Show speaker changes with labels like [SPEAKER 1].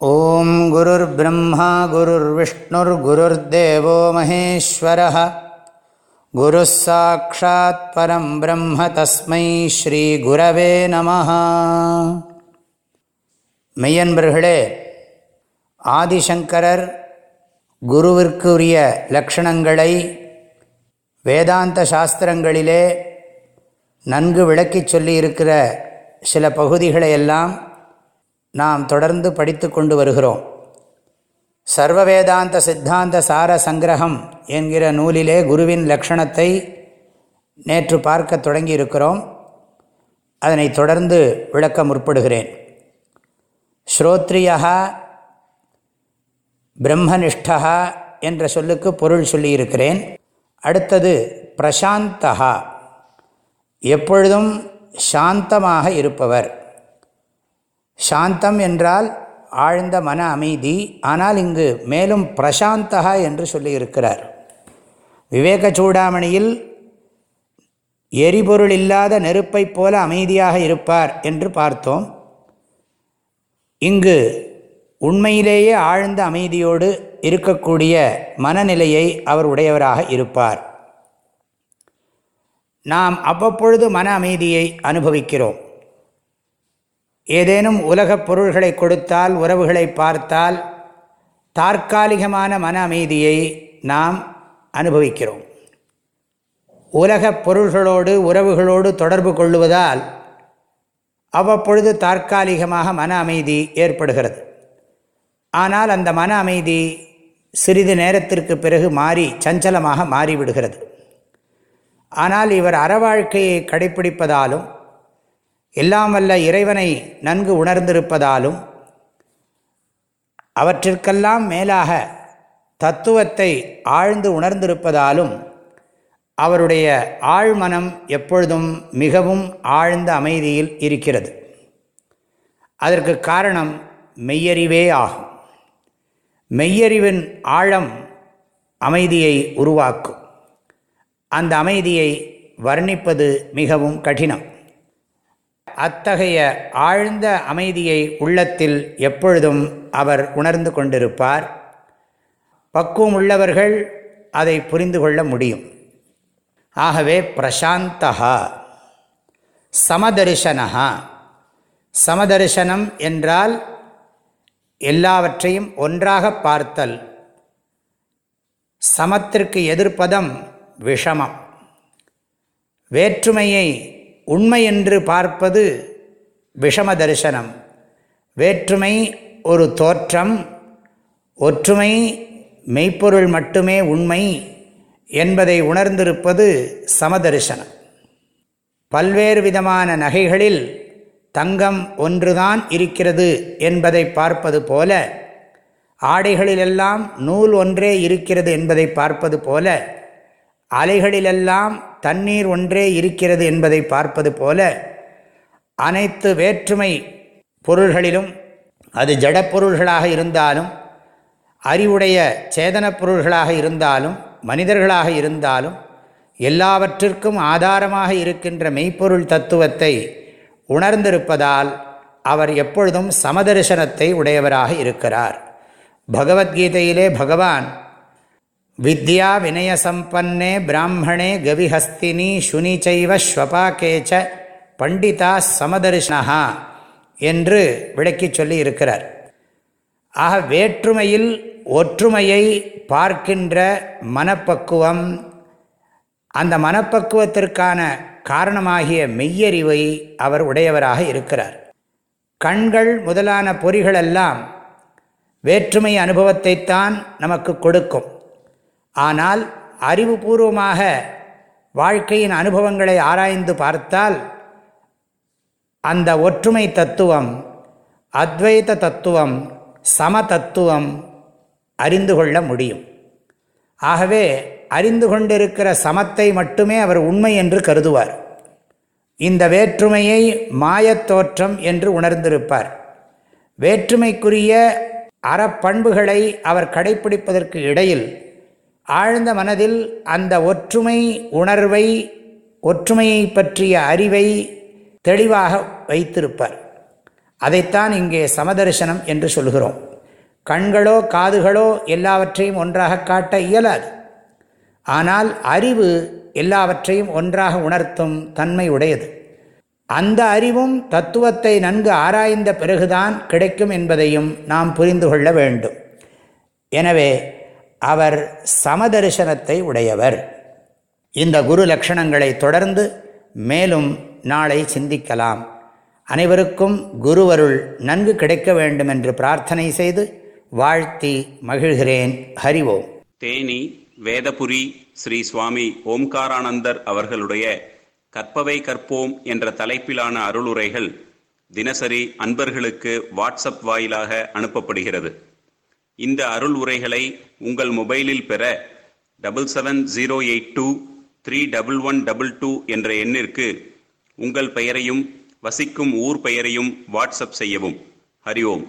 [SPEAKER 1] ॐ गुरुर्ब्रह्मा गुरुर्विष्णुर्गुरुर्देवो महेश्वरः गुरुः साक्षात् परं ब्रह्म तस्मै ஸ்ரீகுரவே நம மெய்யன்பர்களே ஆதிசங்கரர் குருவிற்குரிய லக்ஷணங்களை வேதாந்த சாஸ்திரங்களிலே நன்கு விளக்கிச் சொல்லியிருக்கிற சில பகுதிகளையெல்லாம் நாம் தொடர்ந்து படித்து கொண்டு வருகிறோம். சர்வ வேதாந்த சித்தாந்த சார சங்கிரகம் என்கிற நூலிலே குருவின் லக்ஷணத்தை நேற்று பார்க்க தொடங்கி இருக்கிறோம் அதனை தொடர்ந்து விளக்க முற்படுகிறேன். ஸ்ரோத்ரியா பிரம்மனிஷ்டா என்ற சொல்லுக்கு பொருள் சொல்லியிருக்கிறேன். அடுத்தது பிரசாந்தகா எப்பொழுதும் சாந்தமாக இருப்பவர். சாந்தம் என்றால் ஆழ்ந்த மன அமைதி. ஆனால் இங்கு மேலும் பிரசாந்தகா என்று சொல்லியிருக்கிறார். விவேக சூடாமணியில் எரிபொருள் இல்லாத நெருப்பைப் போல அமைதியாக இருப்பார் என்று பார்த்தோம். இங்கு உண்மையிலேயே ஆழ்ந்த அமைதியோடு இருக்கக்கூடிய மனநிலையை அவர் உடையவராக இருப்பார். நாம் அவ்வப்பொழுது மன அமைதியை அனுபவிக்கிறோம். ஏதேனும் உலகப் பொருள்களை கொடுத்தால் உறவுகளை பார்த்தால் தற்காலிகமான மன அமைதியை நாம் அனுபவிக்கிறோம். உலகப் பொருள்களோடு உறவுகளோடு தொடர்பு கொள்ளுவதால் அவ்வப்பொழுது தற்காலிகமாக மன அமைதி ஏற்படுகிறது. ஆனால் அந்த மன அமைதி சிறிது நேரத்திற்கு பிறகு மாறி சஞ்சலமாக மாறிவிடுகிறது. ஆனால் இவர் அறவாழ்க்கையை கடைப்பிடிப்பதாலும் எல்லாம் வல்ல இறைவனை நன்கு உணர்ந்திருப்பதாலும் அவற்றிற்கெல்லாம் மேலாக தத்துவத்தை ஆழ்ந்து உணர்ந்திருப்பதாலும் அவருடைய ஆழ்மனம் எப்பொழுதும் மிகவும் ஆழ்ந்த அமைதியில் இருக்கிறது. அதற்கு காரணம் மெய்யறிவே ஆகும். மெய்யறிவின் ஆழம் அமைதியை உருவாக்கும். அந்த அமைதியை வர்ணிப்பது மிகவும் கடினம். அத்தகைய ஆழ்ந்த அமைதியை உள்ளத்தில் எப்பொழுதும் அவர் உணர்ந்து கொண்டிருப்பார். பக்குவம் உள்ளவர்கள் அதை புரிந்து கொள்ள முடியும். ஆகவே பிரசாந்தகா சமதரிசனகா சமதரிசனம் என்றால் எல்லாவற்றையும் ஒன்றாக பார்த்தல். சமத்திற்கு எதிர்ப்பதம் விஷமம். வேற்றுமையை உண்மை என்று பார்ப்பது விஷம தரிசனம் வேற்றுமை ஒரு தோற்றம் ஒற்றுமை மெய்ப்பொருள் மட்டுமே உண்மை என்பதை உணர்ந்திருப்பது சமதரிசனம். பல்வேறு விதமான நகைகளில் தங்கம் ஒன்றுதான் இருக்கிறது என்பதை பார்ப்பது போல ஆடைகளிலெல்லாம் நூல் ஒன்றே இருக்கிறது என்பதை பார்ப்பது போல அலைகளிலெல்லாம் தண்ணீர் ஒன்றே இருக்கிறது என்பதை பார்ப்பது போல அனைத்து வேற்றுமை பொருள்களிலும் அது ஜடப்பொருள்களாக இருந்தாலும் அறிவுடைய சேதனப் பொருள்களாக இருந்தாலும் மனிதர்களாக இருந்தாலும் எல்லாவற்றிற்கும் ஆதாரமாக இருக்கின்ற மெய்ப்பொருள் தத்துவத்தை உணர்ந்திருப்பதால் அவர் எப்பொழுதும் சமதரிசனத்தை உடையவராக இருக்கிறார். பகவத்கீதையிலே பகவான் வித்யா வினயசம்பே பிராமணே கவிஹஸ்தினி சுனிச்சைவ ஸ்வபாக்கேச்ச பண்டிதா சமதர்ஷனா என்று விளக்கி சொல்லி இருக்கிறார் ஆக வேற்றுமையில் ஒற்றுமையை பார்க்கின்ற மனப்பக்குவம் அந்த மனப்பக்குவத்திற்கான காரணமாகிய மெய்யறிவை அவர் உடையவராக இருக்கிறார். கண்கள் முதலான பொறிகளெல்லாம் வேற்றுமை அனுபவத்தைத்தான் நமக்கு கொடுக்கும். ஆனால் அறிவுபூர்வமாக வாழ்க்கையின் அனுபவங்களை ஆராய்ந்து பார்த்தால் அந்த ஒற்றுமை தத்துவம் அத்வைத தத்துவம் சம தத்துவம் அறிந்து கொள்ள முடியும். ஆகவே அறிந்து கொண்டிருக்கிற சமத்தை மட்டுமே அவர் உண்மை என்று கருதுவார். இந்த வேற்றுமையை மாயத்தோற்றம் என்று உணர்ந்திருப்பார். வேற்றுமைக்குரிய அறப்பண்புகளை அவர் கடைப்பிடிப்பதற்கு இடையில் ஆழ்ந்த மனதில் அந்த ஒற்றுமை உணர்வை ஒற்றுமையை பற்றிய அறிவை தெளிவாக வைத்திருப்பார். அதைத்தான் இங்கே சமதர்சனம் என்று சொல்கிறோம். கண்களோ காதுகளோ எல்லாவற்றையும் ஒன்றாக காட்ட இயலாது. ஆனால் அறிவு எல்லாவற்றையும் ஒன்றாக உணர்த்தும் தன்மை உடையது. அந்த அறிவும் தத்துவத்தை நன்கு ஆராய்ந்த பிறகுதான் கிடைக்கும் என்பதையும் நாம் புரிந்து கொள்ள வேண்டும். எனவே அவர் சமதரிசனத்தை உடையவர். இந்த குரு லட்சணங்களை தொடர்ந்து மேலும் நாளை சிந்திக்கலாம். அனைவருக்கும் குருவருள் நன்கு கிடைக்க வேண்டும் என்று பிரார்த்தனை செய்து வாழ்த்தி மகிழ்கிறேன். ஹரிவோம்
[SPEAKER 2] தேனி வேதபுரி ஸ்ரீ சுவாமி ஓம்காரானந்தர் அவர்களுடைய கற்பவை கற்போம் என்ற தலைப்பிலான அருளுரைகள் தினசரி அன்பர்களுக்கு வாட்ஸ்அப் வாயிலாக அனுப்பப்படுகிறது. இந்த அருள் உரைகளை உங்கள் மொபைலில் பெற double seven zero eight two three double one double two என்ற எண்ணிற்கு உங்கள் பெயரையும் வசிக்கும் ஊர் பெயரையும் வாட்ஸ்அப் செய்யவும். ஹரி ஓம்.